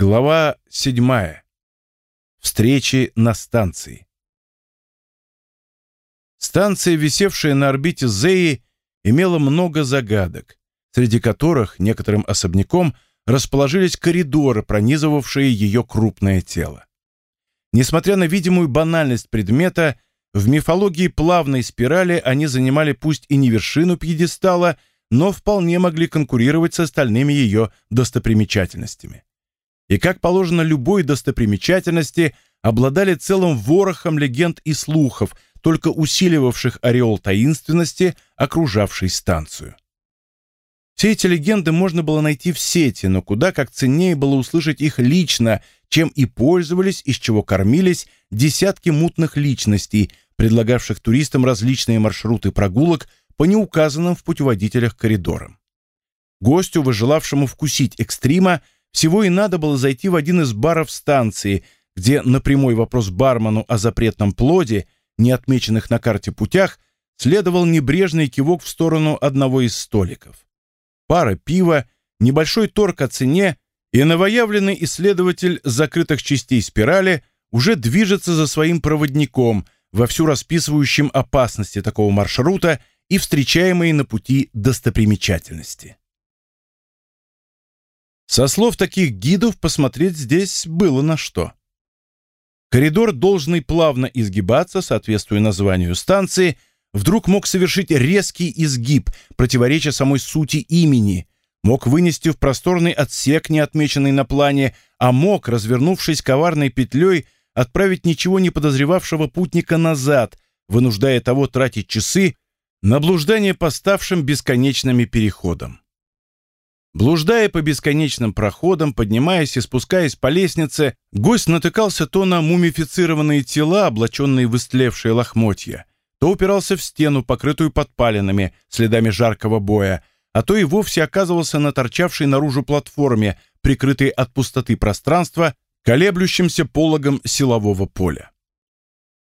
Глава 7. Встречи на станции. Станция, висевшая на орбите Зеи, имела много загадок, среди которых некоторым особняком расположились коридоры, пронизывавшие ее крупное тело. Несмотря на видимую банальность предмета, в мифологии плавной спирали они занимали пусть и не вершину пьедестала, но вполне могли конкурировать с остальными ее достопримечательностями. И, как положено любой достопримечательности, обладали целым ворохом легенд и слухов, только усиливавших ореол таинственности, окружавшей станцию. Все эти легенды можно было найти в сети, но куда как ценнее было услышать их лично, чем и пользовались, из чего кормились десятки мутных личностей, предлагавших туристам различные маршруты прогулок по неуказанным в путеводителях коридорам. Гостю, выжелавшему вкусить экстрима, всего и надо было зайти в один из баров станции, где на прямой вопрос бармену о запретном плоде, не отмеченных на карте путях, следовал небрежный кивок в сторону одного из столиков. Пара пива, небольшой торг о цене, и новоявленный исследователь закрытых частей спирали уже движется за своим проводником, вовсю расписывающим опасности такого маршрута и встречаемые на пути достопримечательности. Со слов таких гидов посмотреть здесь было на что. Коридор, должный плавно изгибаться, соответствуя названию станции, вдруг мог совершить резкий изгиб, противореча самой сути имени, мог вынести в просторный отсек, не отмеченный на плане, а мог, развернувшись коварной петлей, отправить ничего не подозревавшего путника назад, вынуждая того тратить часы на блуждание по ставшим бесконечными переходам. Блуждая по бесконечным проходам, поднимаясь и спускаясь по лестнице, гость натыкался то на мумифицированные тела, облаченные в истлевшие лохмотья, то упирался в стену, покрытую подпалинами, следами жаркого боя, а то и вовсе оказывался на торчавшей наружу платформе, прикрытой от пустоты пространства, колеблющимся пологом силового поля.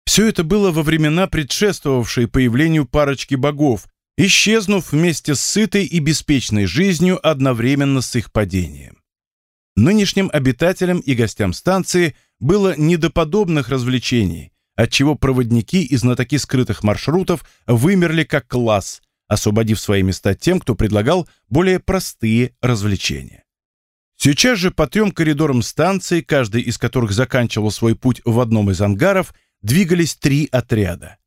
Все это было во времена, предшествовавшие появлению парочки богов, исчезнув вместе с сытой и беспечной жизнью одновременно с их падением. Нынешним обитателям и гостям станции было не до подобных развлечений, отчего проводники и знатоки скрытых маршрутов вымерли как класс, освободив свои места тем, кто предлагал более простые развлечения. Сейчас же по трем коридорам станции, каждый из которых заканчивал свой путь в одном из ангаров, двигались три отряда.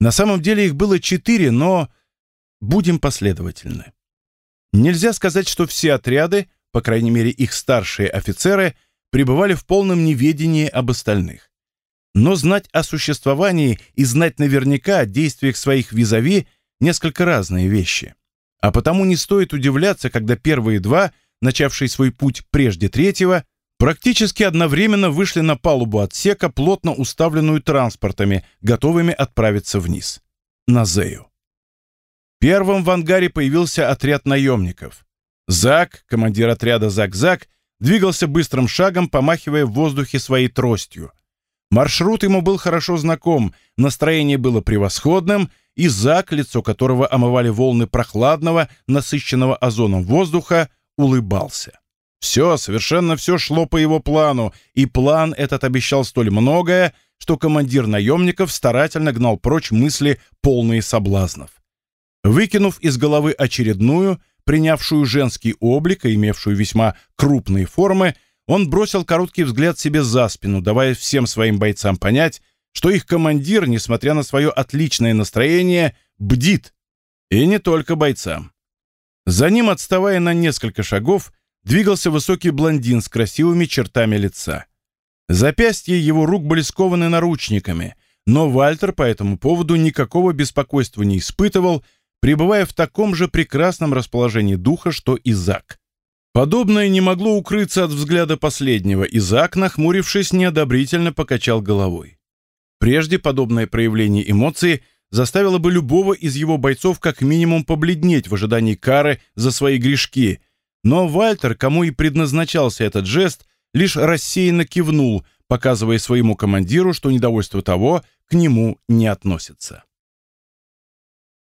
На самом деле их было четыре, но будем последовательны. Нельзя сказать, что все отряды, по крайней мере их старшие офицеры, пребывали в полном неведении об остальных. Но знать о существовании и знать наверняка о действиях своих визави – несколько разные вещи. А потому не стоит удивляться, когда первые два, начавшие свой путь прежде третьего, практически одновременно вышли на палубу отсека, плотно уставленную транспортами, готовыми отправиться вниз. На Зею. Первым в ангаре появился отряд наемников. Зак, командир отряда Зак-Зак, двигался быстрым шагом, помахивая в воздухе своей тростью. Маршрут ему был хорошо знаком, настроение было превосходным, и Зак, лицо которого омывали волны прохладного, насыщенного озоном воздуха, улыбался. Все, совершенно все шло по его плану, и план этот обещал столь многое, что командир наемников старательно гнал прочь мысли, полные соблазнов. Выкинув из головы очередную, принявшую женский облик и имевшую весьма крупные формы, он бросил короткий взгляд себе за спину, давая всем своим бойцам понять, что их командир, несмотря на свое отличное настроение, бдит. И не только бойцам. За ним, отставая на несколько шагов, двигался высокий блондин с красивыми чертами лица. Запястья его рук были скованы наручниками, но Вальтер по этому поводу никакого беспокойства не испытывал, пребывая в таком же прекрасном расположении духа, что и Зак. Подобное не могло укрыться от взгляда последнего, и Зак, нахмурившись, неодобрительно покачал головой. Прежде подобное проявление эмоций заставило бы любого из его бойцов как минимум побледнеть в ожидании кары за свои грешки – но Вальтер, кому и предназначался этот жест, лишь рассеянно кивнул, показывая своему командиру, что недовольство того к нему не относится.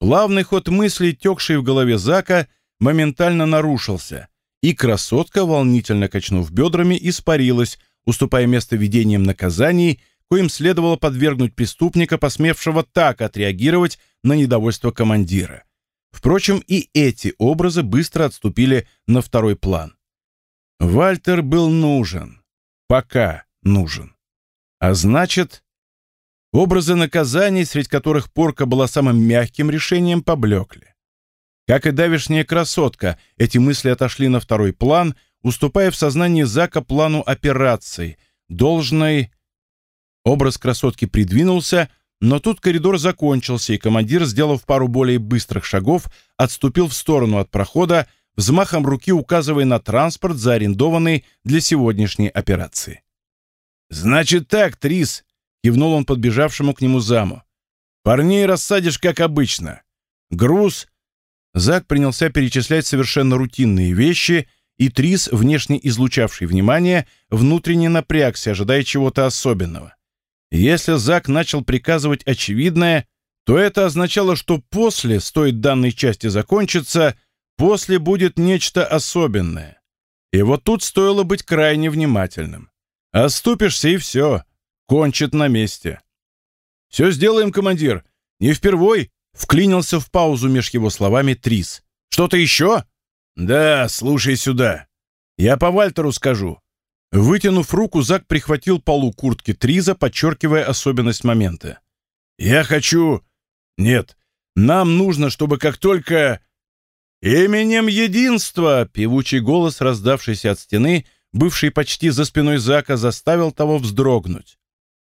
Плавный ход мыслей, текший в голове Зака, моментально нарушился, и красотка, волнительно качнув бедрами, испарилась, уступая место видениям наказаний, коим следовало подвергнуть преступника, посмевшего так отреагировать на недовольство командира. Впрочем, и эти образы быстро отступили на второй план. Вальтер был нужен. Пока нужен. А значит, образы наказаний, среди которых порка была самым мягким решением, поблекли. Как и давишняя красотка, эти мысли отошли на второй план, уступая в сознании Зака плану операции, должной... Образ красотки придвинулся, но тут коридор закончился, и командир, сделав пару более быстрых шагов, отступил в сторону от прохода, взмахом руки указывая на транспорт, заарендованный для сегодняшней операции. «Значит так, Трис!» — кивнул он подбежавшему к нему заму. «Парней рассадишь, как обычно. Груз...» Зак принялся перечислять совершенно рутинные вещи, и Трис, внешне излучавший внимание, внутренне напрягся, ожидая чего-то особенного. Если Зак начал приказывать очевидное, то это означало, что после, стоит данной части закончиться, после будет нечто особенное. И вот тут стоило быть крайне внимательным. Оступишься и все, кончит на месте. «Все сделаем, командир. Не впервой», — вклинился в паузу меж его словами Трис. «Что-то еще?» «Да, слушай сюда. Я по Вальтеру скажу. Вытянув руку, Зак прихватил полу куртки Триза, подчеркивая особенность момента. «Я хочу... Нет, нам нужно, чтобы как только...» «Именем единства!» — певучий голос, раздавшийся от стены, бывший почти за спиной Зака, заставил того вздрогнуть.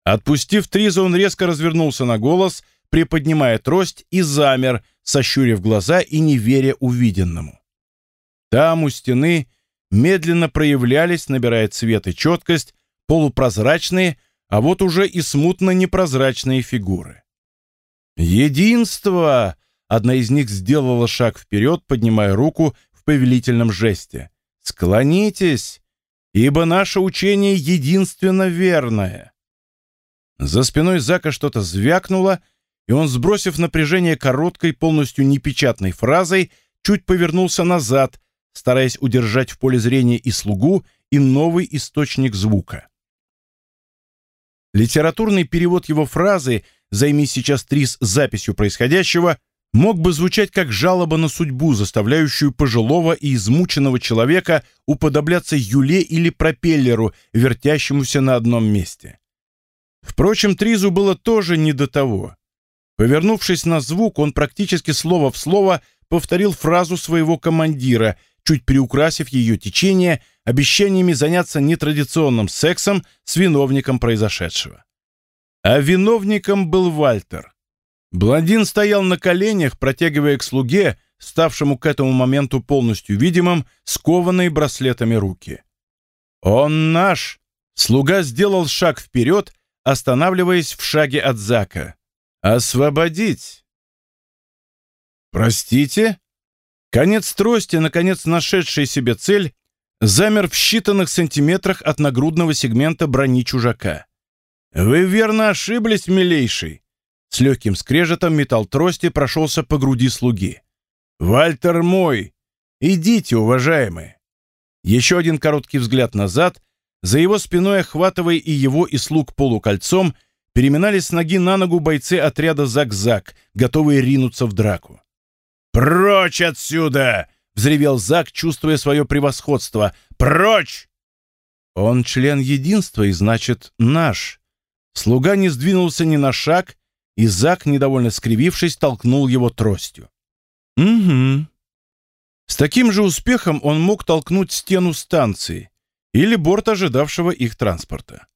Отпустив Триза, он резко развернулся на голос, приподнимая трость, и замер, сощурив глаза и не веря увиденному. Там, у стены, медленно проявлялись, набирая цвет и четкость, полупрозрачные, а вот уже и смутно непрозрачные фигуры. «Единство!» — одна из них сделала шаг вперед, поднимая руку в повелительном жесте. «Склонитесь, ибо наше учение единственно верное». За спиной Зака что-то звякнуло, и он, сбросив напряжение короткой, полностью непечатной фразой, чуть повернулся назад, стараясь удержать в поле зрения и слугу, и новый источник звука. Литературный перевод его фразы «Займись сейчас Трис записью происходящего» мог бы звучать как жалоба на судьбу, заставляющую пожилого и измученного человека уподобляться юле или пропеллеру, вертящемуся на одном месте. Впрочем, Тризу было тоже не до того. Повернувшись на звук, он практически слово в слово повторил фразу своего командира, чуть приукрасив ее течение обещаниями заняться нетрадиционным сексом с виновником произошедшего. А виновником был Вальтер. Блондин стоял на коленях, протягивая к слуге, ставшему к этому моменту полностью видимым, скованные браслетами руки. «Он наш!» Слуга сделал шаг вперед, останавливаясь в шаге от Зака. «Освободить!» «Простите?» Конец трости, наконец нашедший себе цель, замер в считанных сантиметрах от нагрудного сегмента брони чужака. «Вы верно ошиблись, милейший!» С легким скрежетом металл трости прошелся по груди слуги. «Вальтер мой! Идите, уважаемые!» Еще один короткий взгляд назад, за его спиной, охватывая и его, и слуг полукольцом, переминались с ноги на ногу бойцы отряда «Зак-Зак», готовые ринуться в драку. «Прочь отсюда!» — взревел Зак, чувствуя свое превосходство. «Прочь!» «Он член единства и, значит, наш». Слуга не сдвинулся ни на шаг, и Зак, недовольно скривившись, толкнул его тростью. «Угу». С таким же успехом он мог толкнуть стену станции или борт ожидавшего их транспорта.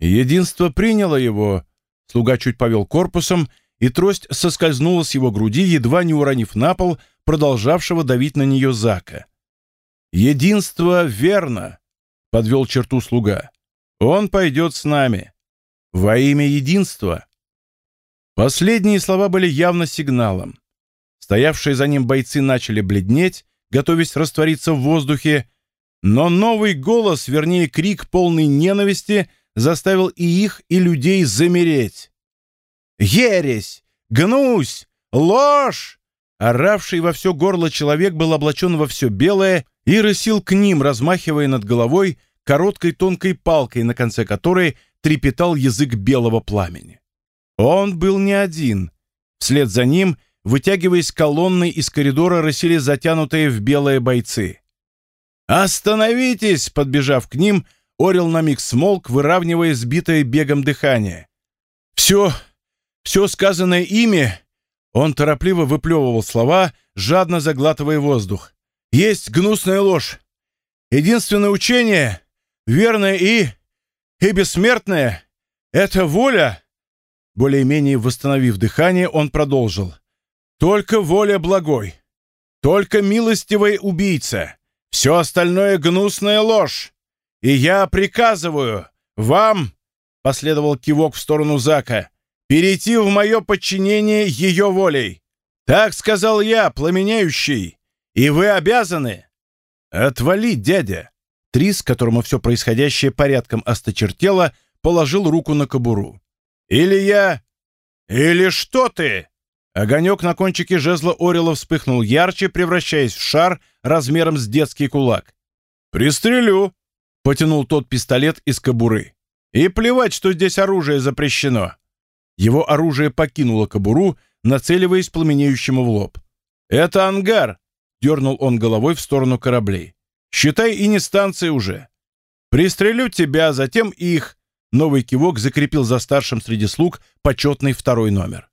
Единство приняло его, слуга чуть повел корпусом, и трость соскользнула с его груди, едва не уронив на пол продолжавшего давить на нее Зака. «Единство верно», — подвел черту слуга. «Он пойдет с нами. Во имя единства». Последние слова были явно сигналом. Стоявшие за ним бойцы начали бледнеть, готовясь раствориться в воздухе, но новый голос, вернее крик полный ненависти, заставил и их, и людей замереть. Ересь! Гнусь! Ложь!» Оравший во все горло человек был облачен во все белое и рысил к ним, размахивая над головой короткой тонкой палкой, на конце которой трепетал язык белого пламени. Он был не один. Вслед за ним, вытягиваясь колонной из коридора, рысили затянутые в белые бойцы. «Остановитесь!» — подбежав к ним, Орел на миг смолк, выравнивая сбитое бегом дыхание. «Все, все сказанное ими...» Он торопливо выплевывал слова, жадно заглатывая воздух есть гнусная ложь. Единственное учение, верное и... и бессмертное — это воля. Более-менее восстановив дыхание, он продолжил. Только воля благой. Только милостивый убийца. Все остальное — гнусная ложь. И я приказываю вам, — последовал кивок в сторону Зака, — перейти в мое подчинение ее волей. Так сказал я, пламеняющий. И вы обязаны...» «Отвали, дядя!» Трис, которому все происходящее порядком осточертело, положил руку на кобуру. «Или я...» «Или что ты?» Огонек на кончике жезла Орела вспыхнул ярче, превращаясь в шар размером с детский кулак. «Пристрелю!» — потянул тот пистолет из кобуры. «И плевать, что здесь оружие запрещено!» Его оружие покинуло кобуру, нацеливаясь пламенеющему в лоб. «Это ангар!» Дернул он головой в сторону кораблей. «Считай, и не станция уже. Пристрелю тебя, затем их». Новый кивок закрепил за старшим среди слуг почетный второй номер.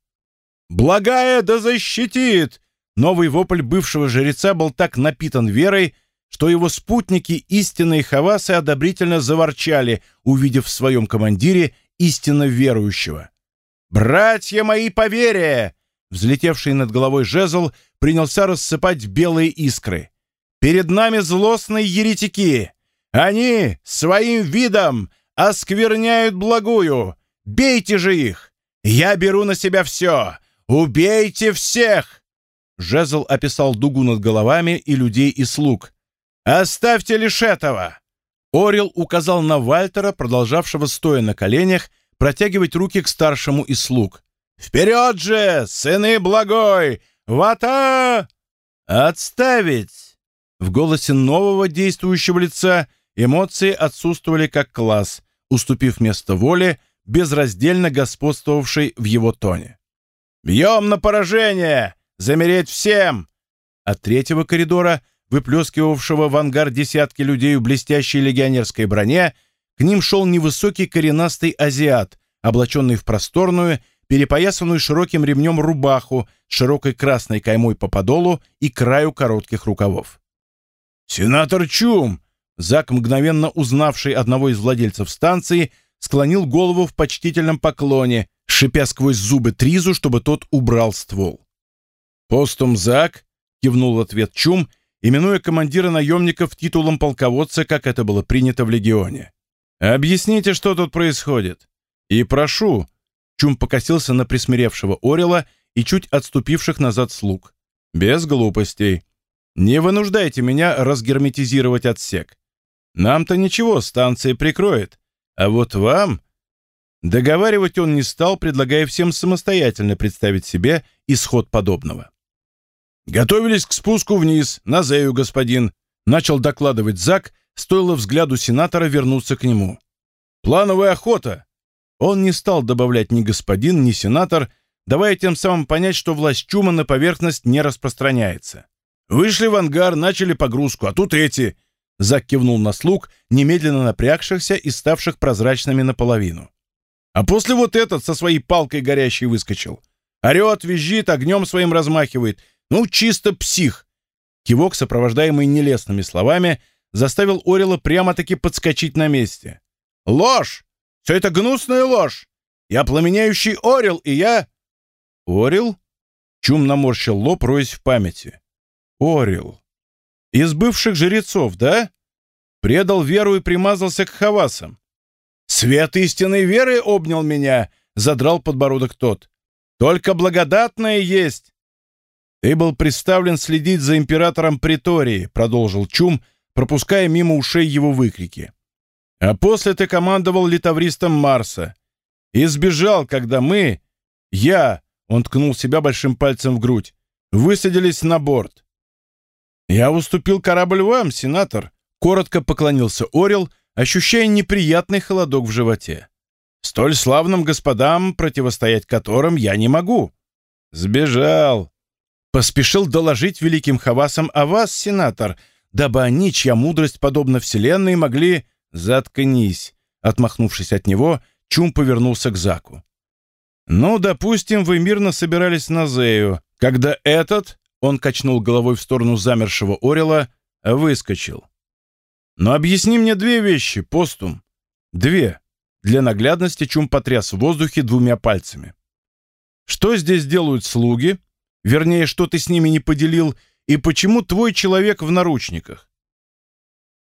«Благая да защитит!» Новый вопль бывшего жреца был так напитан верой, что его спутники, истинные хавасы, одобрительно заворчали, увидев в своем командире истинно верующего. «Братья мои по вере!» Взлетевший над головой жезл принялся рассыпать белые искры. «Перед нами злостные еретики! Они своим видом оскверняют благую! Бейте же их! Я беру на себя все! Убейте всех!» Жезл описал дугу над головами и людей, и слуг. «Оставьте лишь этого!» Орел указал на Вальтера, продолжавшего, стоя на коленях, протягивать руки к старшему из слуг. «Вперед же, сыны благой! Вата!» «Отставить!» В голосе нового действующего лица эмоции отсутствовали как класс, уступив место воле, безраздельно господствовавшей в его тоне. «Бьем на поражение! Замереть всем!» От третьего коридора, выплескивавшего в ангар десятки людей в блестящей легионерской броне, к ним шел невысокий коренастый азиат, облаченный в просторную перепоясанную широким ремнем рубаху с широкой красной каймой по подолу и краю коротких рукавов. «Сенатор Чум!» Зак, мгновенно узнавший одного из владельцев станции, склонил голову в почтительном поклоне, шипя сквозь зубы Тризу, чтобы тот убрал ствол. «Постум Зак!» — кивнул в ответ Чум, именуя командира наемников титулом полководца, как это было принято в Легионе. «Объясните, что тут происходит. И прошу, Чум покосился на присмиревшего Орела и чуть отступивших назад слуг. «Без глупостей. Не вынуждайте меня разгерметизировать отсек. Нам-то ничего, станция прикроет. А вот вам...» Договаривать он не стал, предлагая всем самостоятельно представить себе исход подобного. «Готовились к спуску вниз, на Зею, господин», — начал докладывать Зак, стоило взгляду сенатора вернуться к нему. «Плановая охота. Он не стал добавлять ни господин, ни сенатор, давая тем самым понять, что власть Чума на поверхность не распространяется. «Вышли в ангар, начали погрузку, а тут эти...» Зак кивнул на слуг, немедленно напрягшихся и ставших прозрачными наполовину. А после вот этот со своей палкой горящей выскочил. Орет, визжит, огнем своим размахивает. Ну, чисто псих. Кивок, сопровождаемый нелестными словами, заставил Орела прямо-таки подскочить на месте. «Ложь! Все это гнусная ложь! Я пламеняющий Орел, и я...» «Орел?» Чум наморщил лоб, роясь в памяти. «Орел. Из бывших жрецов, да? Предал веру и примазался к хавасам. Свет истинной веры обнял меня!» — задрал подбородок тот. «Только благодатное есть!» «Ты был представлен следить за императором Притории», — продолжил Чум, пропуская мимо ушей его выкрики. А после ты командовал литавристом Марса. И сбежал, когда мы, я, он ткнул себя большим пальцем в грудь, высадились на борт. «Я уступил корабль вам, сенатор», — коротко поклонился Орел, ощущая неприятный холодок в животе. «Столь славным господам, противостоять которым я не могу». «Сбежал», поспешил доложить великим хавасам о вас, сенатор, дабы они, чья мудрость подобна Вселенной, могли... Заткнись!» Отмахнувшись от него, Чум повернулся к Заку. «Ну, допустим, вы мирно собирались на Зею, когда этот, — он качнул головой в сторону замершего Орела, — выскочил. Но объясни мне две вещи, постум. Две. Для наглядности Чум потряс в воздухе двумя пальцами. Что здесь делают слуги, Вернее, что ты с ними не поделил, и почему твой человек в наручниках?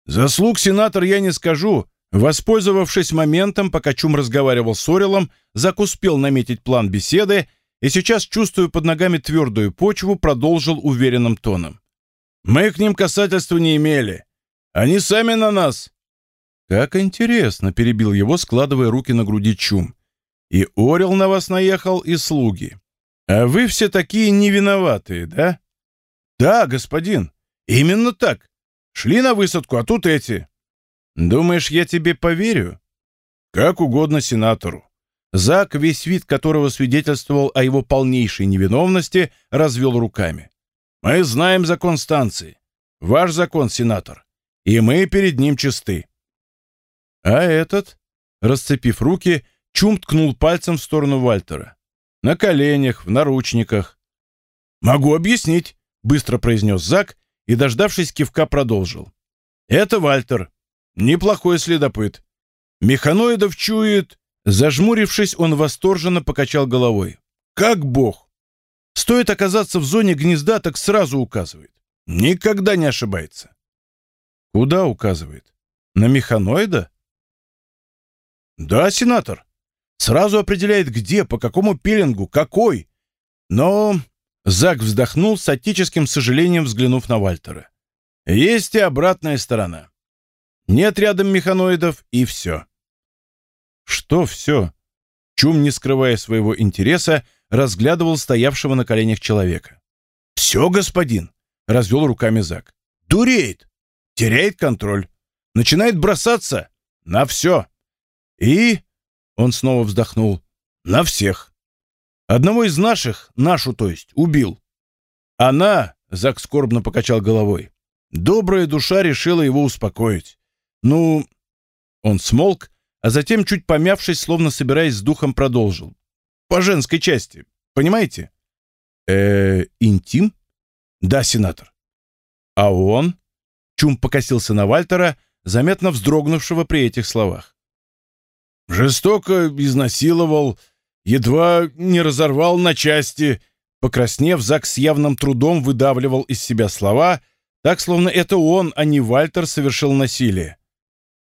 Заслуг, сенатор, я не скажу. Воспользовавшись моментом, пока Чум разговаривал с Орелом, Зак успел наметить план беседы и сейчас, чувствуя под ногами твердую почву, продолжил уверенным тоном. «Мы к ним касательства не имели. Они сами на нас». «Как интересно», — перебил его, складывая руки на груди Чум. «И Орел на вас наехал, и слуги. «А вы все такие невиноватые, да?» «Да, господин. Именно так. Шли на высадку, а тут эти». «Думаешь, я тебе поверю?» «Как угодно сенатору». Зак, весь вид которого свидетельствовал о его полнейшей невиновности, развел руками. «Мы знаем закон станции. Ваш закон, сенатор. И мы перед ним чисты». А этот, расцепив руки, Чум ткнул пальцем в сторону Вальтера. На коленях, в наручниках. «Могу объяснить», — быстро произнес Зак и, дождавшись кивка, продолжил. «Это Вальтер. Неплохой следопыт. Механоидов чует...» Зажмурившись, он восторженно покачал головой. «Как бог! Стоит оказаться в зоне гнезда, так сразу указывает. Никогда не ошибается». «Куда указывает? На механоида?» «Да, сенатор. Сразу определяет где, по какому пеленгу, какой. Но... Зак вздохнул с отеческим сожалением, взглянув на Вальтера. Есть и обратная сторона. Нет рядом механоидов, и все. Что все? Чум, не скрывая своего интереса, разглядывал стоявшего на коленях человека. «Все, господин!» — развел руками Зак. «Дуреет! Теряет контроль! Начинает бросаться на все! И он снова вздохнул. «На всех. Одного из наших, нашу, то есть, убил. Она, — Зак скорбно покачал головой, — добрая душа решила его успокоить. Ну...» Он смолк, а затем, чуть помявшись, словно собираясь с духом, продолжил. «По женской части, понимаете?» э интим?» «Да, сенатор». «А он?» Чум покосился на Вальтера, заметно вздрогнувшего при этих словах. Жестоко изнасиловал, едва не разорвал на части. Покраснев, Зак с явным трудом выдавливал из себя слова, так, словно это он, а не Вальтер, совершил насилие.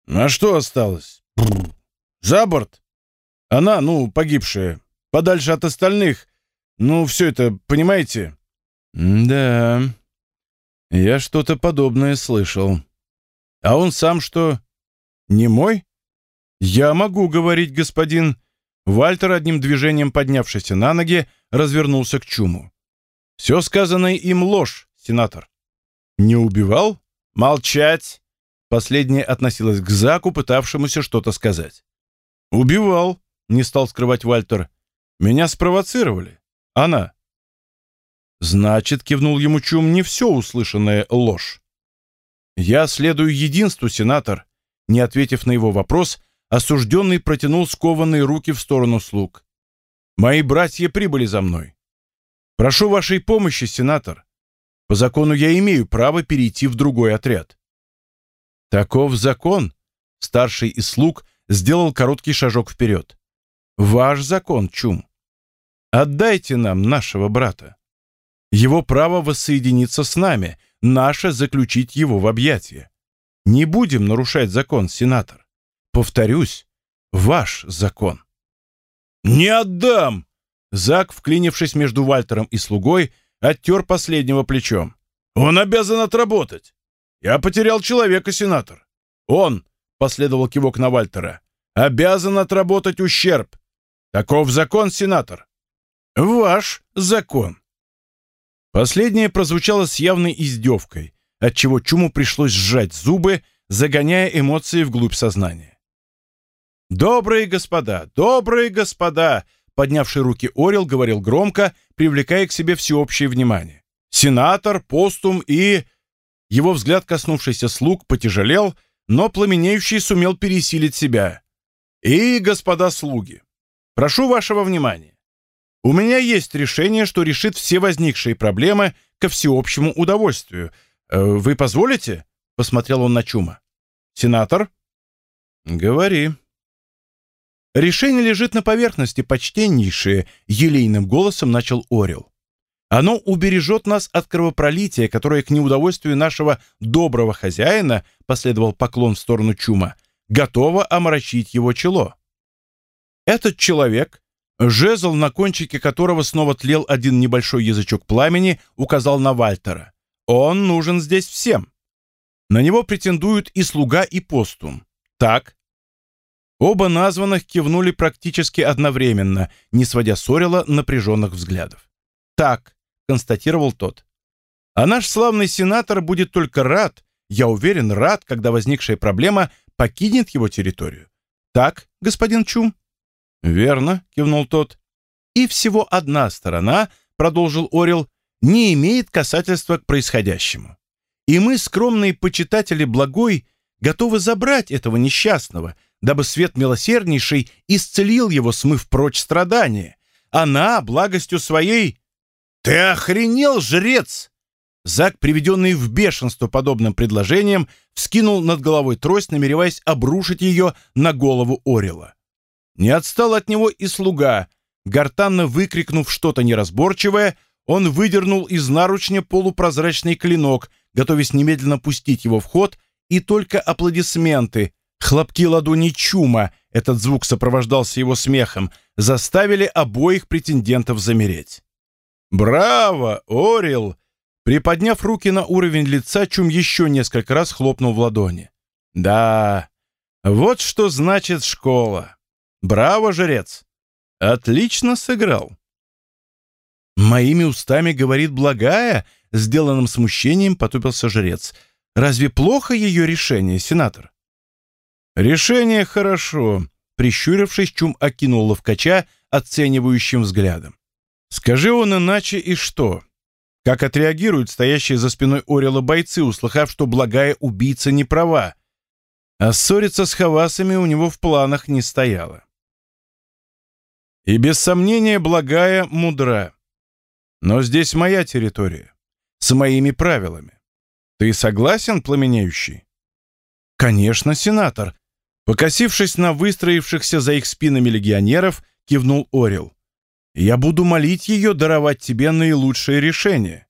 А что осталось? За борт? Она, ну, погибшая, подальше от остальных. Ну, все это, понимаете? Да, я что-то подобное слышал. А он сам что, не мой? «Я могу говорить, господин». Вальтер, одним движением поднявшийся на ноги, развернулся к Чуму. «Все сказанное им ложь, сенатор». «Не убивал?» «Молчать!» Последнее относилось к Заку, пытавшемуся что-то сказать. «Убивал», — не стал скрывать Вальтер. «Меня спровоцировали. Она». «Значит», — кивнул ему Чум, — «не все услышанное ложь». «Я следую единству, сенатор», — не ответив на его вопрос, осужденный протянул скованные руки в сторону слуг. «Мои братья прибыли за мной. Прошу вашей помощи, сенатор. По закону я имею право перейти в другой отряд». «Таков закон», — старший из слуг сделал короткий шажок вперед. «Ваш закон, Чум. Отдайте нам нашего брата. Его право воссоединиться с нами, наше заключить его в объятия. Не будем нарушать закон, сенатор. Повторюсь, ваш закон. «Не отдам!» Зак, вклинившись между Вальтером и слугой, оттер последнего плечом. «Он обязан отработать! Я потерял человека, сенатор. Он, — последовал кивок на Вальтера, — обязан отработать ущерб. Таков закон, сенатор. Ваш закон». Последнее прозвучало с явной издевкой, отчего Чуму пришлось сжать зубы, загоняя эмоции вглубь сознания. «Добрые господа, добрые господа!» Поднявший руки Орел говорил громко, привлекая к себе всеобщее внимание. «Сенатор, постум и...» Его взгляд, коснувшийся слуг, потяжелел, но пламенеющий сумел пересилить себя. «И, господа слуги, прошу вашего внимания. У меня есть решение, что решит все возникшие проблемы ко всеобщему удовольствию. Э, вы позволите?» — посмотрел он на Чума. «Сенатор?» «Говори». «Решение лежит на поверхности, почтеннейшее», — елейным голосом начал Орел. «Оно убережет нас от кровопролития, которое к неудовольствию нашего доброго хозяина, последовал поклон в сторону Чума, готово омрачить его чело. Этот человек, жезл, на кончике которого снова тлел один небольшой язычок пламени, указал на Вальтера. Он нужен здесь всем. На него претендуют и слуга, и постум. Так, Оба названных кивнули практически одновременно, не сводя с Орела напряженных взглядов. «Так», — констатировал тот. «А наш славный сенатор будет только рад, я уверен, рад, когда возникшая проблема покинет его территорию. Так, господин Чум?» «Верно», — кивнул тот. «И всего одна сторона», — продолжил Орел, — «не имеет касательства к происходящему. И мы, скромные почитатели благой, готовы забрать этого несчастного, дабы свет милосерднейший исцелил его, смыв прочь страдания. Она, благостью своей... «Ты охренел, жрец!» Зак, приведенный в бешенство подобным предложением, вскинул над головой трость, намереваясь обрушить ее на голову Орела. Не отстал от него и слуга. Гортанно выкрикнув что-то неразборчивое, он выдернул из наручня полупрозрачный клинок, готовясь немедленно пустить его в ход, и только аплодисменты, Хлопки ладони чума, этот звук сопровождался его смехом, заставили обоих претендентов замереть. «Браво, Орел!» Приподняв руки на уровень лица, Чум еще несколько раз хлопнул в ладони. «Да, вот что значит школа. Браво, жрец! Отлично сыграл!» «Моими устами говорит благая», — сделанным смущением потупился жрец. «Разве плохо ее решение, сенатор?» «Решение хорошо», — прищурившись, Чум окинул ловкача оценивающим взглядом. «Скажи он иначе и что? Как отреагируют стоящие за спиной Орела бойцы, услыхав, что благая убийца не права? А ссориться с хавасами у него в планах не стояло. И без сомнения благая мудра. Но здесь моя территория, с моими правилами. Ты согласен, пламенеющий? Конечно, сенатор, Покосившись на выстроившихся за их спинами легионеров, кивнул Орел. «Я буду молить ее даровать тебе наилучшее решение».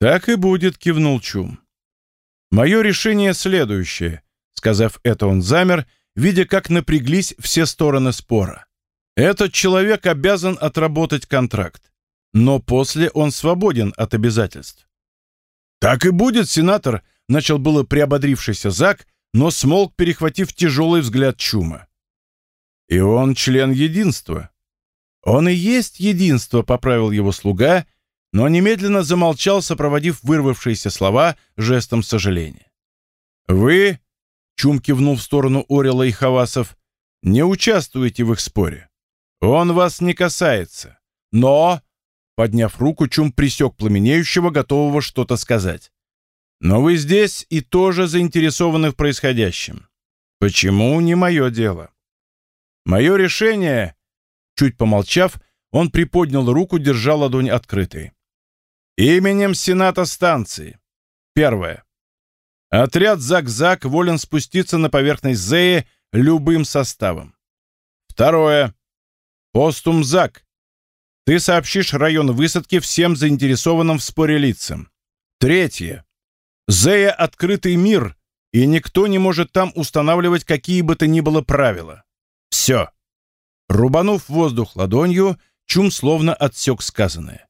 «Так и будет», — кивнул Чум. «Мое решение следующее», — сказав это, он замер, видя, как напряглись все стороны спора. «Этот человек обязан отработать контракт, но после он свободен от обязательств». «Так и будет, сенатор», — начал было приободрившийся Зак, но смолк, перехватив тяжелый взгляд Чума. «И он член единства». «Он и есть единство», — поправил его слуга, но немедленно замолчал, сопроводив вырвавшиеся слова жестом сожаления. «Вы», — Чум кивнул в сторону Орела и Хавасов, — «не участвуете в их споре. Он вас не касается. Но...» Подняв руку, Чум присек пламенеющего, готового что-то сказать. Но вы здесь и тоже заинтересованы в происходящем. Почему не мое дело? Мое решение...» Чуть помолчав, он приподнял руку, держа ладонь открытой. «Именем Сената станции. Первое. Отряд Зак-Зак волен спуститься на поверхность Зеи любым составом. Второе. Постум Зак. Ты сообщишь район высадки всем заинтересованным в споре лицам. Третье. Зея — открытый мир, и никто не может там устанавливать какие бы то ни было правила. Все. Рубанув воздух ладонью, Чум словно отсек сказанное.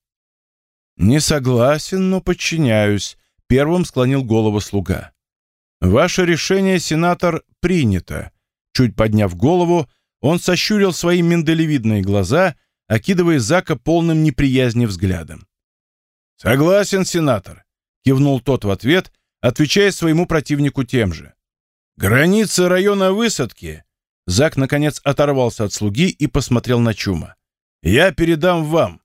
«Не согласен, но подчиняюсь», — первым склонил голову слуга. «Ваше решение, сенатор, принято». Чуть подняв голову, он сощурил свои миндалевидные глаза, окидывая Зака полным неприязни взглядом. «Согласен, сенатор кивнул тот в ответ, отвечая своему противнику тем же. Граница района высадки. Зак, наконец, оторвался от слуги и посмотрел на Чума. «Я передам вам».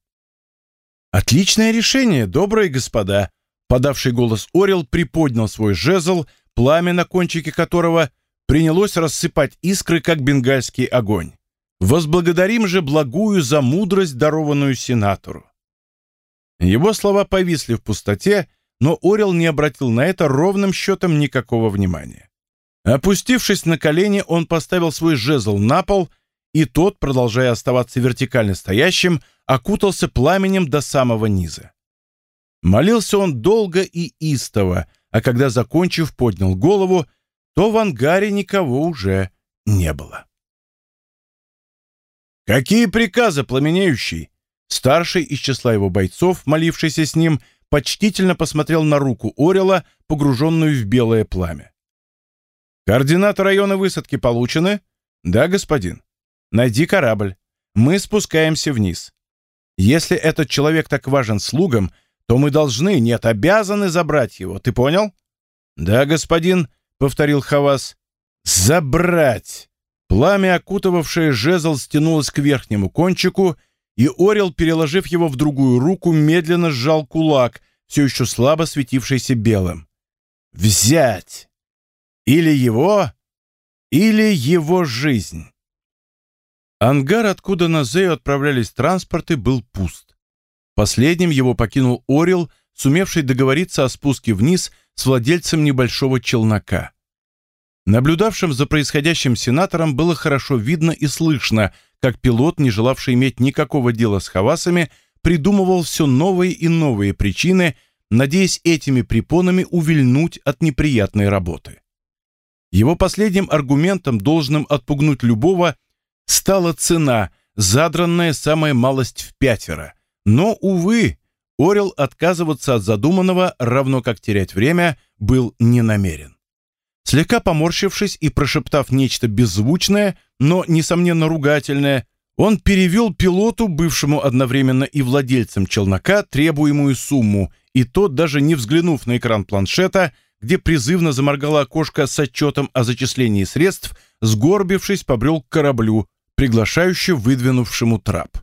«Отличное решение, добрые господа!» Подавший голос Орел приподнял свой жезл, пламя на кончике которого принялось рассыпать искры, как бенгальский огонь. Возблагодарим же благую за мудрость, дарованную сенатору. Его слова повисли в пустоте, но Орел не обратил на это ровным счетом никакого внимания. Опустившись на колени, он поставил свой жезл на пол, и тот, продолжая оставаться вертикально стоящим, окутался пламенем до самого низа. Молился он долго и истово, а когда, закончив, поднял голову, то в ангаре никого уже не было. «Какие приказы, пламенеющий?» Старший из числа его бойцов, молившийся с ним, почтительно посмотрел на руку Орела, погруженную в белое пламя. «Координаты района высадки получены?» «Да, господин. Найди корабль. Мы спускаемся вниз. Если этот человек так важен слугам, то мы должны, нет, обязаны забрать его. Ты понял?» «Да, господин», — повторил Хавас. «Забрать!» Пламя, окутывавшее жезл, стянулось к верхнему кончику, и Орел, переложив его в другую руку, медленно сжал кулак, все еще слабо светившийся белым. «Взять!» Или его, или его жизнь. Ангар, откуда на Зею отправлялись транспорты, был пуст. Последним его покинул Орел, сумевший договориться о спуске вниз с владельцем небольшого челнока. Наблюдавшим за происходящим сенатором было хорошо видно и слышно, как пилот, не желавший иметь никакого дела с хавасами, придумывал все новые и новые причины, надеясь этими препонами увильнуть от неприятной работы. Его последним аргументом, должным отпугнуть любого, стала цена, задранная самая малость в пятеро. Но, увы, Орел отказываться от задуманного, равно как терять время, был не намерен. Слегка поморщившись и прошептав нечто беззвучное, но, несомненно, ругательное, он перевел пилоту, бывшему одновременно и владельцем челнока, требуемую сумму, и тот, даже не взглянув на экран планшета, где призывно заморгало окошко с отчетом о зачислении средств, сгорбившись, побрел к кораблю, приглашающе выдвинувшему трап.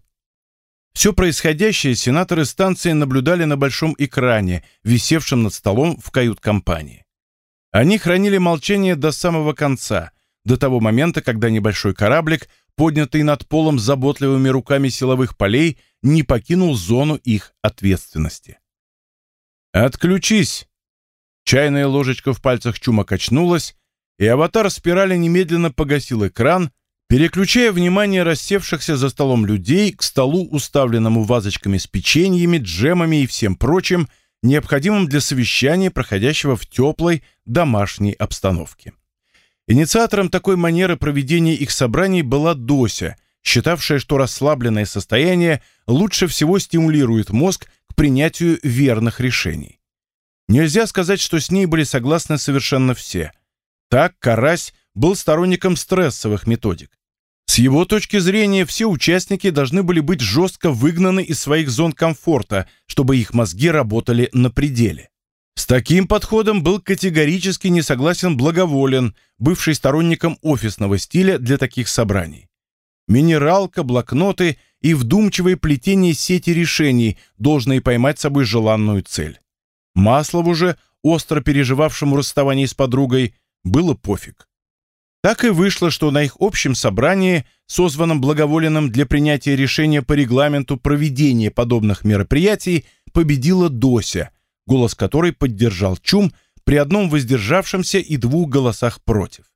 Все происходящее сенаторы станции наблюдали на большом экране, висевшем над столом в кают-компании. Они хранили молчание до самого конца, до того момента, когда небольшой кораблик, поднятый над полом заботливыми руками силовых полей, не покинул зону их ответственности. «Отключись!» Чайная ложечка в пальцах чума качнулась, и аватар спирали немедленно погасил экран, переключая внимание рассевшихся за столом людей к столу, уставленному вазочками с печеньями, джемами и всем прочим, необходимым для совещания, проходящего в теплой домашней обстановке. Инициатором такой манеры проведения их собраний была Дося, считавшая, что расслабленное состояние лучше всего стимулирует мозг к принятию верных решений. Нельзя сказать, что с ней были согласны совершенно все. Так Карась был сторонником стрессовых методик. С его точки зрения, все участники должны были быть жестко выгнаны из своих зон комфорта, чтобы их мозги работали на пределе. С таким подходом был категорически не согласен Благоволен, бывший сторонником офисного стиля для таких собраний. Минералка, блокноты и вдумчивое плетение сети решений, должны поймать собой желанную цель. Маслову же, остро переживавшему расставание с подругой, было пофиг. Так и вышло, что на их общем собрании, созванном благоволенным для принятия решения по регламенту проведения подобных мероприятий, победила Дося, голос которой поддержал Чум при одном воздержавшемся и двух голосах против.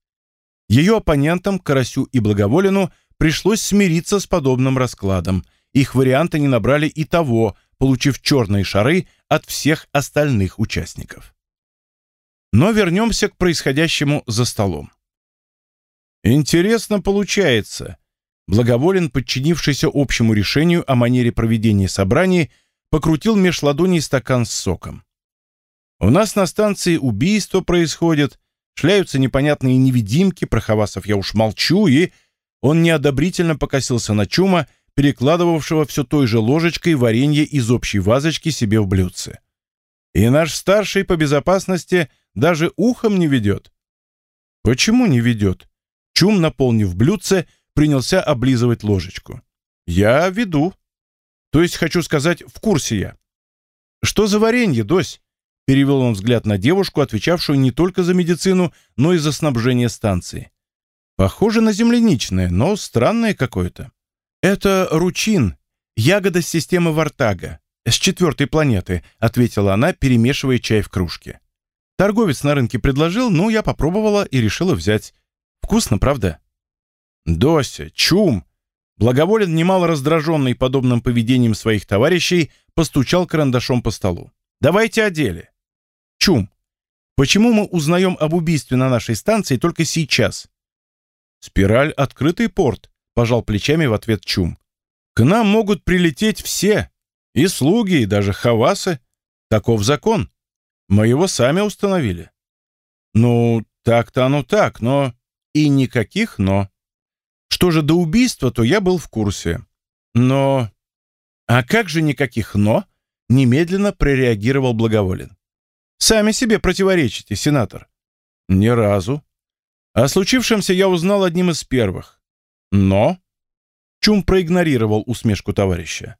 Ее оппонентам, Карасю и Благоволину, пришлось смириться с подобным раскладом. Их варианты не набрали и того, получив черные шары от всех остальных участников. Но вернемся к происходящему за столом. Интересно получается. Благоволен, подчинившийся общему решению о манере проведения собраний, покрутил меж ладоней стакан с соком. У нас на станции убийства происходят, шляются непонятные невидимки, про Хавасов я уж молчу, и он неодобрительно покосился на Чума, перекладывавшего все той же ложечкой варенье из общей вазочки себе в блюдце. И наш старший по безопасности даже ухом не ведет. Почему не ведет? Чум, наполнив блюдце, принялся облизывать ложечку. Я веду. То есть, хочу сказать, в курсе я. Что за варенье, Дось? Перевел он взгляд на девушку, отвечавшую не только за медицину, но и за снабжение станции. Похоже на земляничное, но странное какое-то. Это ручин, ягода системы Вартага, с четвертой планеты, ответила она, перемешивая чай в кружке. Торговец на рынке предложил, ну, я попробовала и решила взять. Вкусно, правда? Дося, чум! Благоволен, немало раздраженный подобным поведением своих товарищей, постучал карандашом по столу. «Давайте о деле. Чум, почему мы узнаем об убийстве на нашей станции только сейчас?» «Спираль — открытый порт», — пожал плечами в ответ Чум. «К нам могут прилететь все, и слуги, и даже хавасы. Таков закон. Мы его сами установили». «Ну, так-то оно так, но...» «И никаких «но». Что же до убийства, то я был в курсе. Но... А как же никаких «но»? Немедленно прореагировал Благоволен. Сами себе противоречите, сенатор. Ни разу. О случившемся я узнал одним из первых. Но... Чум проигнорировал усмешку товарища.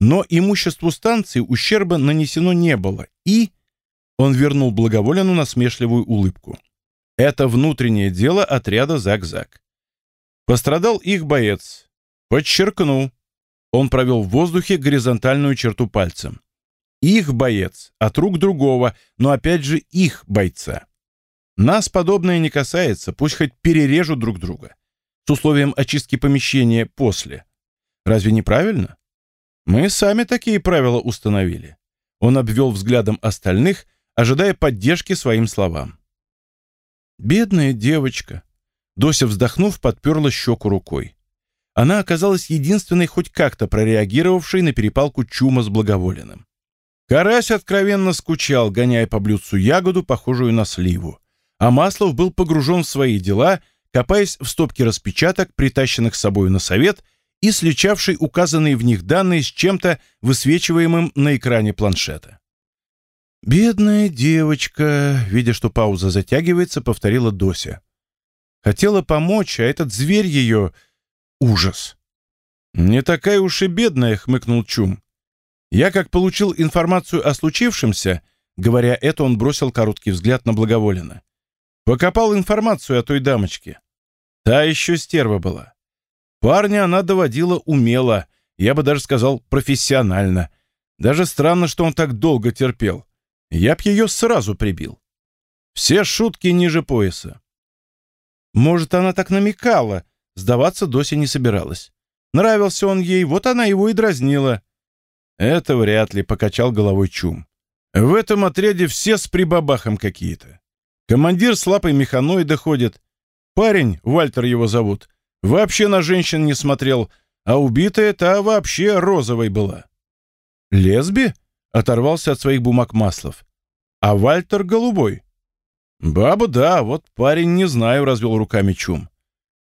Но имуществу станции ущерба нанесено не было, и... Он вернул Благоволену насмешливую улыбку. Это внутреннее дело отряда Зак-Зак. Пострадал их боец. Подчеркну. Он провел в воздухе горизонтальную черту пальцем. Их боец от рук другого, но опять же их бойца. Нас подобное не касается, пусть хоть перережут друг друга. С условием очистки помещения после. Разве не правильно? Мы сами такие правила установили. Он обвел взглядом остальных, ожидая поддержки своим словам. «Бедная девочка», Дося, вздохнув, подперла щеку рукой. Она оказалась единственной хоть как-то прореагировавшей на перепалку Чума с Благоволенным. Карась откровенно скучал, гоняя по блюдцу ягоду, похожую на сливу. А Маслов был погружен в свои дела, копаясь в стопке распечаток, притащенных с собой на совет, и сличавший указанные в них данные с чем-то высвечиваемым на экране планшета. «Бедная девочка», видя, что пауза затягивается, повторила Дося. Хотела помочь, а этот зверь ее... Ужас. «Не такая уж и бедная», — хмыкнул Чум. «Я, как получил информацию о случившемся...» Говоря это, он бросил короткий взгляд на Благоволина. «Покопал информацию о той дамочке. Та еще стерва была. Парня она доводила умело, я бы даже сказал, профессионально. Даже странно, что он так долго терпел. Я б ее сразу прибил. Все шутки ниже пояса. Может, она так намекала. Сдаваться Дося не собиралась. Нравился он ей, вот она его и дразнила. Это вряд ли, покачал головой Чум. В этом отряде все с прибабахом какие-то. Командир с лапой механоида ходит. Парень, Вальтер его зовут, вообще на женщин не смотрел, а убитая та вообще розовой была. Лесби? Оторвался от своих бумаг Маслов. А Вальтер голубой. «Баба, да, вот парень, не знаю», — развел руками Чум.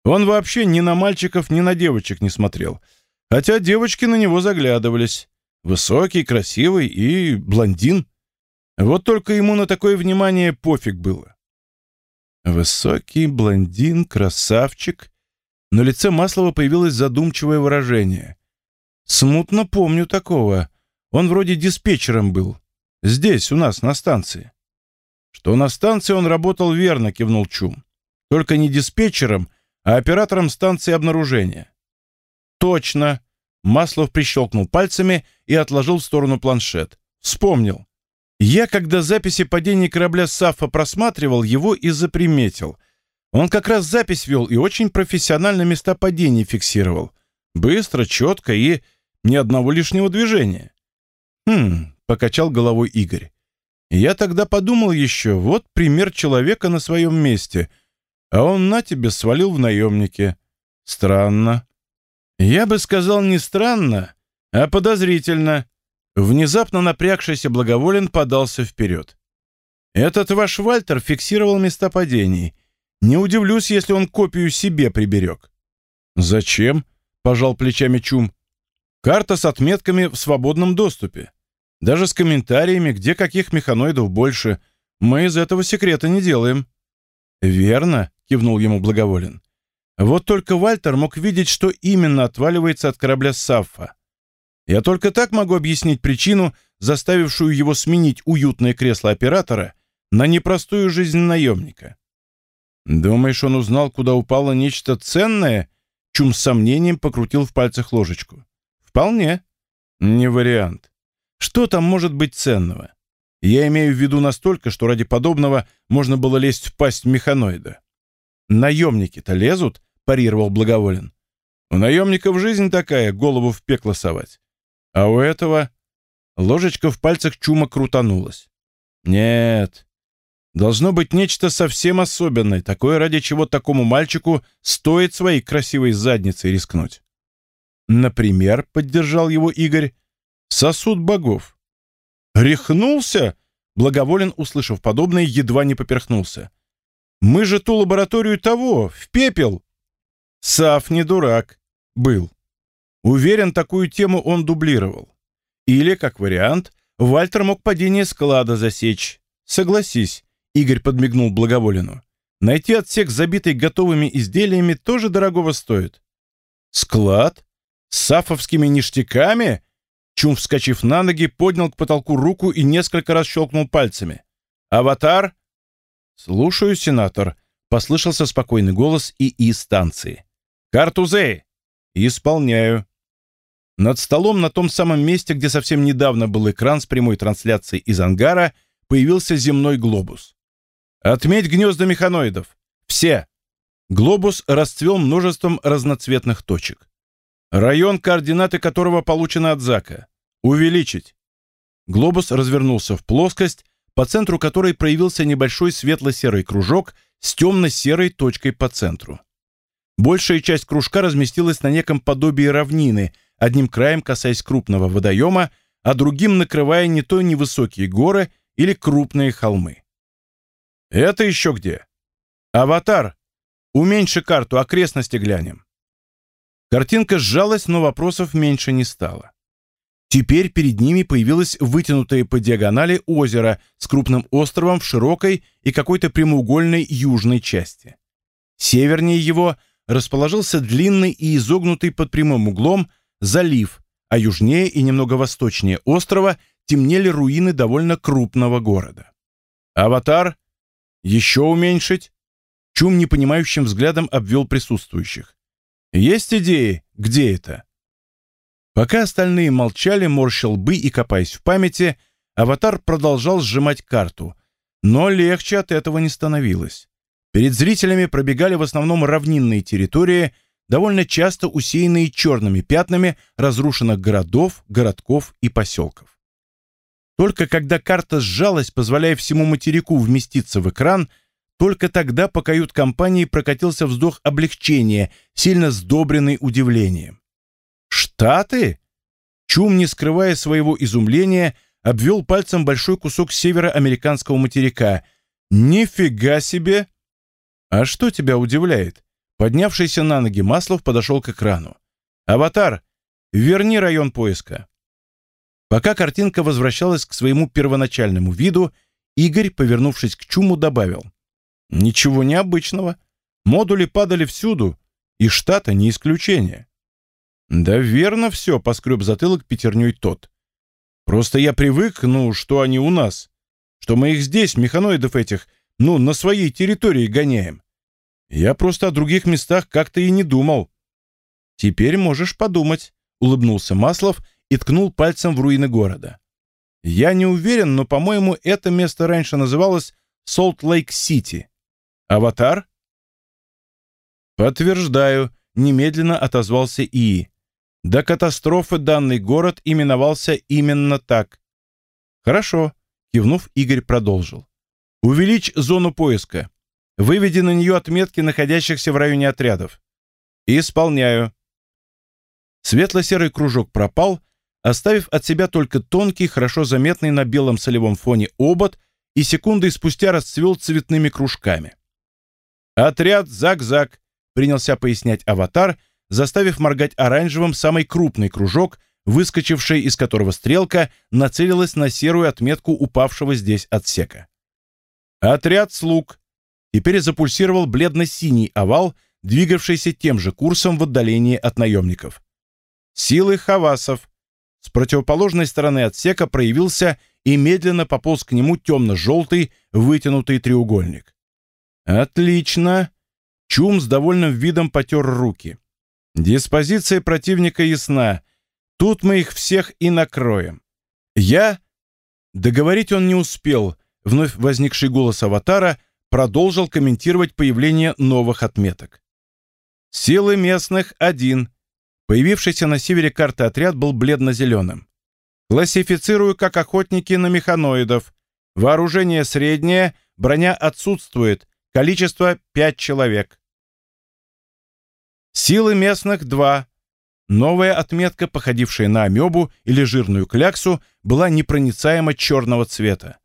Он вообще ни на мальчиков, ни на девочек не смотрел. Хотя девочки на него заглядывались. Высокий, красивый и блондин. Вот только ему на такое внимание пофиг было. Высокий, блондин, красавчик. На лице Маслова появилось задумчивое выражение. Смутно помню такого. Он вроде диспетчером был. Здесь, у нас, на станции. Что на станции он работал верно, кивнул Чум. Только не диспетчером, а оператором станции обнаружения. Точно. Маслов прищелкнул пальцами и отложил в сторону планшет. Вспомнил. Я, когда записи падения корабля Сафа просматривал, его и заприметил. Он как раз запись вел и очень профессионально места падений фиксировал. Быстро, четко и ни одного лишнего движения. «Хм», — покачал головой Игорь. Я тогда подумал еще, вот пример человека на своем месте, а он на тебе свалил в наемнике. Странно. Я бы сказал не странно, а подозрительно. Внезапно напрягшийся Благоволен подался вперед. Этот ваш Вальтер фиксировал места падений. Не удивлюсь, если он копию себе приберег. Зачем? Пожал плечами Чум. Карта с отметками в свободном доступе. Даже с комментариями, где каких механоидов больше. Мы из этого секрета не делаем». «Верно», — кивнул ему Благоволен. «Вот только Вальтер мог видеть, что именно отваливается от корабля Саффа. Я только так могу объяснить причину, заставившую его сменить уютное кресло оператора на непростую жизнь наемника. «Думаешь, он узнал, куда упало нечто ценное?» Чум с сомнением покрутил в пальцах ложечку. «Вполне. Не вариант. Что там может быть ценного? Я имею в виду настолько, что ради подобного можно было лезть в пасть механоида. Наемники-то лезут?» — парировал Благоволен. «У наемников жизнь такая, голову в пекло совать. А у этого...» Ложечка в пальцах Чума крутанулась. «Нет, Должно быть нечто совсем особенное, такое, ради чего такому мальчику стоит своей красивой задницей рискнуть. Например, поддержал его Игорь, сосуд богов. Рехнулся? Благоволен, услышав подобное, едва не поперхнулся. Мы же ту лабораторию того, в пепел. Сав не дурак. Был. Уверен, такую тему он дублировал. Или, как вариант, Вальтер мог падение склада засечь. Согласись, Игорь подмигнул Благоволину. Найти отсек, забитый готовыми изделиями, тоже дорогого стоит. Склад? С сафовскими ништяками? Чум, вскочив на ноги, поднял к потолку руку и несколько раз щелкнул пальцами. «Аватар?» «Слушаю, сенатор», — послышался спокойный голос ИИ станции. «Картузей!» «Исполняю». Над столом на том самом месте, где совсем недавно был экран с прямой трансляцией из ангара, появился земной глобус. Отметь гнезда механоидов. Все. Глобус расцвел множеством разноцветных точек. Район, координаты которого получены от Зака. Увеличить. Глобус развернулся в плоскость, по центру которой проявился небольшой светло-серый кружок с темно-серой точкой по центру. Большая часть кружка разместилась на неком подобии равнины, одним краем касаясь крупного водоема, а другим накрывая не то невысокие горы или крупные холмы. «Это еще где?» «Аватар! Уменьши карту, окрестности глянем». Картинка сжалась, но вопросов меньше не стало. Теперь перед ними появилось вытянутое по диагонали озеро с крупным островом в широкой и какой-то прямоугольной южной части. Севернее его расположился длинный и изогнутый под прямым углом залив, а южнее и немного восточнее острова темнели руины довольно крупного города. Аватар еще уменьшить?» Чум непонимающим взглядом обвел присутствующих. «Есть идеи? Где это?» Пока остальные молчали, морщил бы и копаясь в памяти, аватар продолжал сжимать карту. Но легче от этого не становилось. Перед зрителями пробегали в основном равнинные территории, довольно часто усеянные черными пятнами разрушенных городов, городков и поселков. Только когда карта сжалась, позволяя всему материку вместиться в экран, только тогда по кают-компании прокатился вздох облегчения, сильно сдобренный удивлением. «Штаты?» Чум, не скрывая своего изумления, обвел пальцем большой кусок североамериканского материка. «Нифига себе!» «А что тебя удивляет?» Поднявшийся на ноги Маслов подошел к экрану. «Аватар, верни район поиска». Пока картинка возвращалась к своему первоначальному виду, Игорь, повернувшись к Чуму, добавил. «Ничего необычного. Модули падали всюду, и штата не исключение». «Да верно все», — поскреб затылок пятерней тот. «Просто я привык, ну, что они у нас, что мы их здесь, механоидов этих, ну, на своей территории гоняем. Я просто о других местах как-то и не думал». «Теперь можешь подумать», — улыбнулся Маслов и ткнул пальцем в руины города. Я не уверен, но, по-моему, это место раньше называлось Солт-Лейк-Сити. Аватар? Подтверждаю, немедленно отозвался ИИ. До катастрофы данный город именовался именно так. Хорошо, кивнув, Игорь продолжил. Увеличь зону поиска. Выведи на нее отметки находящихся в районе отрядов. Исполняю. Светло-серый кружок пропал, оставив от себя только тонкий, хорошо заметный на белом солевом фоне обод и секундой спустя расцвел цветными кружками. «Отряд Зак-Зак», — принялся пояснять аватар, заставив моргать оранжевым самый крупный кружок, выскочившая из которого стрелка нацелилась на серую отметку упавшего здесь отсека. Отряд слуг. Теперь запульсировал бледно-синий овал, двигавшийся тем же курсом в отдалении от наемников. Силы хавасов. С противоположной стороны отсека проявился и медленно пополз к нему темно-желтый вытянутый треугольник. «Отлично!» Чум с довольным видом потер руки. «Диспозиция противника ясна. Тут мы их всех и накроем. Я...» Договорить он не успел. Вновь возникший голос аватара продолжил комментировать появление новых отметок. Силы местных — один. Появившийся на севере карты отряд был бледно-зеленым. Классифицирую как охотники на механоидов. Вооружение среднее, броня отсутствует, количество — пять человек. Силы местных — два. Новая отметка, походившая на амебу или жирную кляксу, была непроницаемо черного цвета.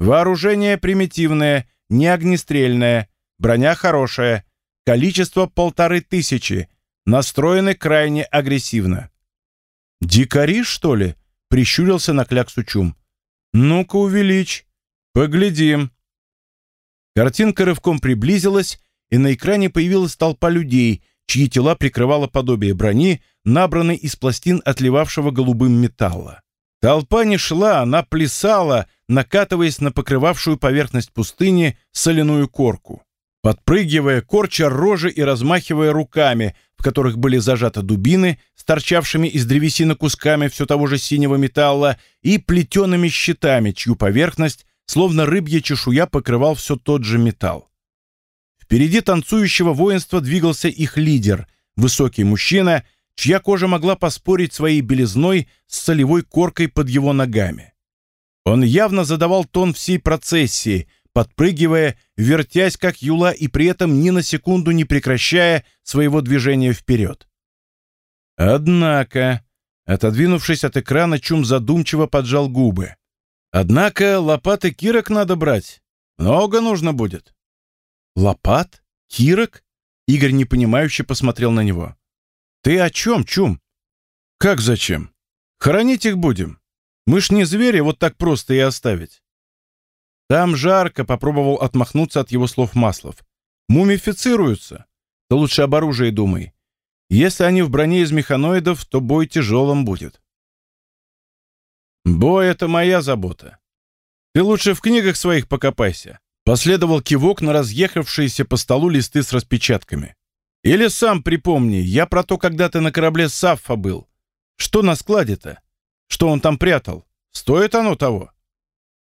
Вооружение примитивное, не огнестрельное, броня хорошая, количество полторы тысячи, настроены крайне агрессивно. «Дикари, что ли?» — прищурился на кляксу Чум. «Ну-ка увеличь. Поглядим». Картинка рывком приблизилась, и на экране появилась толпа людей, чьи тела прикрывало подобие брони, набранной из пластин отливавшего голубым металла. Толпа не шла, она плясала, накатываясь на покрывавшую поверхность пустыни соляную корку. Подпрыгивая, корча рожи и размахивая руками, в которых были зажаты дубины, с торчавшими из древесины кусками все того же синего металла и плетеными щитами, чью поверхность, словно рыбья чешуя, покрывал все тот же металл. Впереди танцующего воинства двигался их лидер, высокий мужчина, чья кожа могла поспорить своей белизной с солевой коркой под его ногами. Он явно задавал тон всей процессии, подпрыгивая, вертясь как юла и при этом ни на секунду не прекращая своего движения вперед. Однако, отодвинувшись от экрана, Чум задумчиво поджал губы. Однако лопаты кирок надо брать. Много нужно будет. Лопат? Кирок? Игорь непонимающе посмотрел на него. Ты о чем, Чум? Как зачем? Хоронить их будем. Мы ж не звери вот так просто и оставить. Там жарко, попробовал отмахнуться от его слов Маслов. Мумифицируются. Ты лучше об оружии думай. Если они в броне из механоидов, то бой тяжелым будет. Бой — это моя забота. Ты лучше в книгах своих покопайся. Последовал кивок на разъехавшиеся по столу листы с распечатками. Или сам припомни, я про то, когда ты на корабле Саффа был. Что на складе-то? Что он там прятал? Стоит оно того?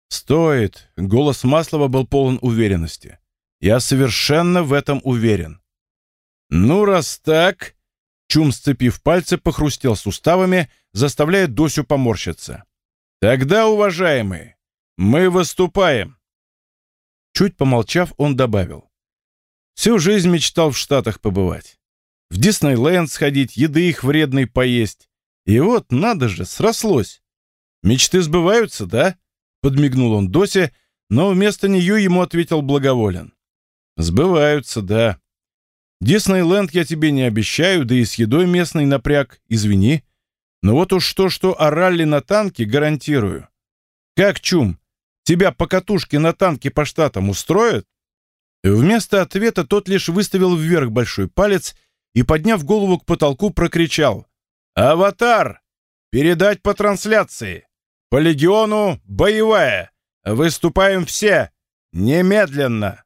«Стоит!» — голос Маслова был полон уверенности. «Я совершенно в этом уверен». «Ну, раз так...» Чум, сцепив пальцы, похрустел суставами, заставляя Досю поморщиться. «Тогда, уважаемые, мы выступаем!» Чуть помолчав, он добавил. «Всю жизнь мечтал в Штатах побывать. В Диснейленд сходить, еды их вредной поесть. И вот, надо же, срослось. Мечты сбываются, да?» Подмигнул он Досе, но вместо нее ему ответил благоволен. «Сбываются, да. Диснейленд я тебе не обещаю, да и с едой местный напряг, извини. Но вот уж то-что о на танке гарантирую. Как, Чум, тебя по катушке на танке по штатам устроят?» Вместо ответа тот лишь выставил вверх большой палец и, подняв голову к потолку, прокричал «Аватар! Передать по трансляции!» По легиону боевая. Выступаем все. Немедленно.